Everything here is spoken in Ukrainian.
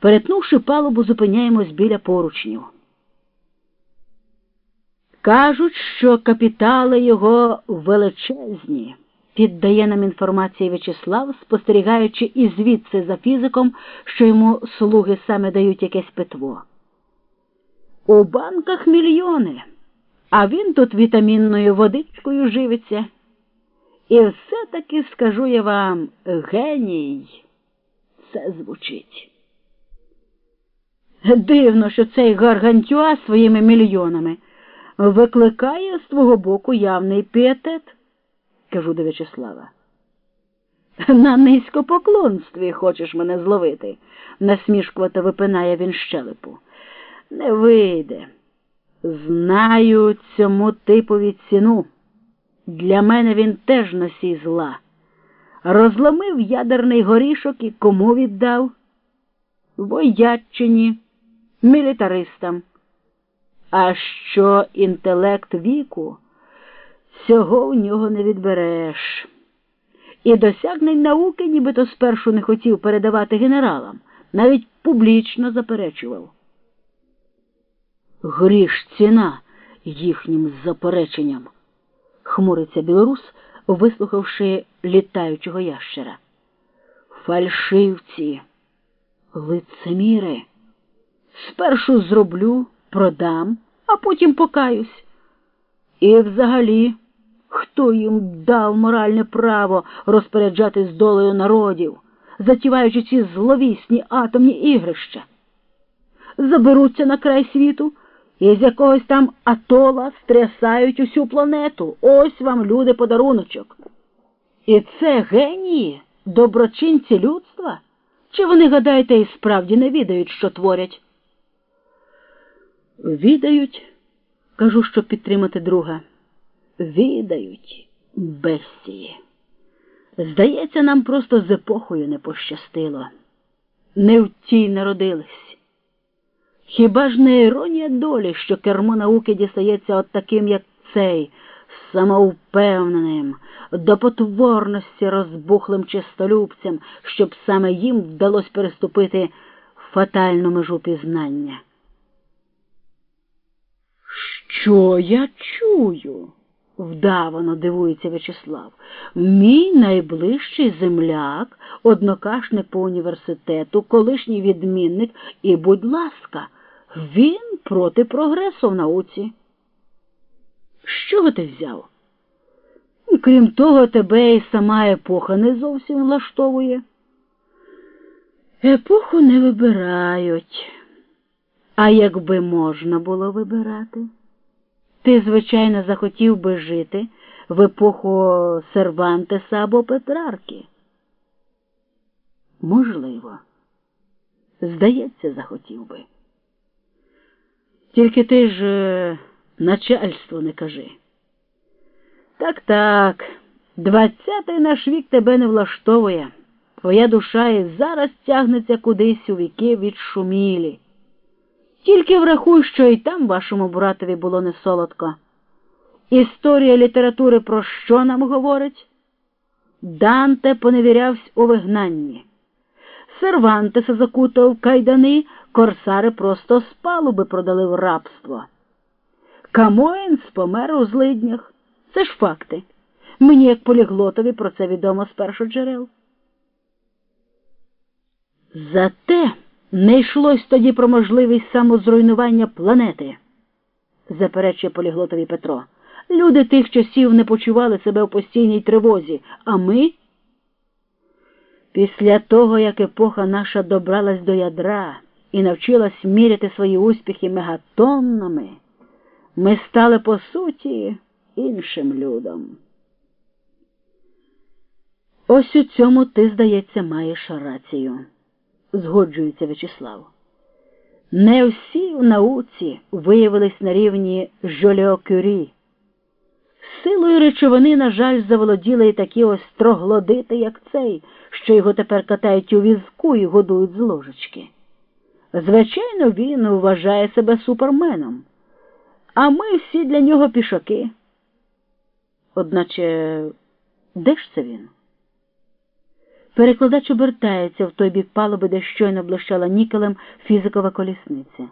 Перетнувши палубу, зупиняємось біля поручнів. Кажуть, що капітали його величезні, піддає нам інформації В'ячеслав, спостерігаючи і звідси за фізиком, що йому слуги саме дають якесь питво. У банках мільйони, а він тут вітамінною водичкою живиться. І все-таки скажу я вам, геній, це звучить. Дивно, що цей гаргантюа своїми мільйонами викликає з твого боку явний піетет, кажу до В'ячеслава. На низькопоклонстві хочеш мене зловити, насмішкувато випинає він щелепу. Не вийде. Знаю цьому типові ціну. Для мене він теж носій зла. Розломив ядерний горішок і кому віддав? Вояччині, мілітаристам. А що інтелект віку, цього в нього не відбереш. І досягнень науки нібито спершу не хотів передавати генералам, навіть публічно заперечував. Гріш ціна їхнім запереченням, хмуриться білорус, вислухавши літаючого ящера. Фальшивці, лицеміри, спершу зроблю, продам, а потім покаюсь. І взагалі, хто їм дав моральне право розпоряджатись долею народів, затіваючи ці зловісні атомні ігрища? Заберуться на край світу і з якогось там атола стрясають усю планету. Ось вам, люди, подаруночок. І це генії, доброчинці людства? Чи вони, гадаєте, і справді не відають, що творять? Відають, кажу, щоб підтримати друга. Відають, безсії. Здається, нам просто з епохою не пощастило. Не в тій народились. Хіба ж не іронія долі, що кермо науки дістається от таким, як цей, самовпевненим, до потворності розбухлим чистолюбцям, щоб саме їм вдалося переступити фатальну межу пізнання? Що я чую? вдавано дивується В'ячеслав. Мій найближчий земляк, однокашник по університету, колишній відмінник, і, будь ласка, він проти прогресу в науці. Що ти взяв? Крім того, тебе і сама епоха не зовсім влаштовує. Епоху не вибирають. А якби можна було вибирати, ти, звичайно, захотів би жити в епоху Сервантеса або Петрарки. Можливо, здається, захотів би. Тільки ти ж е, начальство не кажи. Так, так, двадцятий наш вік тебе не влаштовує. Твоя душа і зараз тягнеться кудись у віки від шумілі. Тільки врахуй, що і там вашому братові було не солодко. Історія літератури про що нам говорить? Данте поневірявся у вигнанні. Сервантеса закутав кайдани, корсари просто з палуби продали в рабство. Камоїнс помер у злиднях. Це ж факти. Мені, як поліглотові, про це відомо з першоджерел. Зате не йшлось тоді про можливість самозруйнування планети, заперечує поліглотові Петро. Люди тих часів не почували себе в постійній тривозі, а ми. Після того, як епоха наша добралась до ядра і навчилась міряти свої успіхи мегатоннами, ми стали по суті іншим людом. Ось у цьому ти, здається, маєш рацію, згоджується В'ячеслав. Не всі в науці виявились на рівні Жоліо Кюрі. Силою речовини, на жаль, заволоділи і такі ось троглодити, як цей, що його тепер катають у візку і годують з ложечки. Звичайно, він вважає себе суперменом, а ми всі для нього пішаки. Одначе, де ж це він? Перекладач обертається в той бік палуби, де щойно блищала нікелем фізикова колісниця.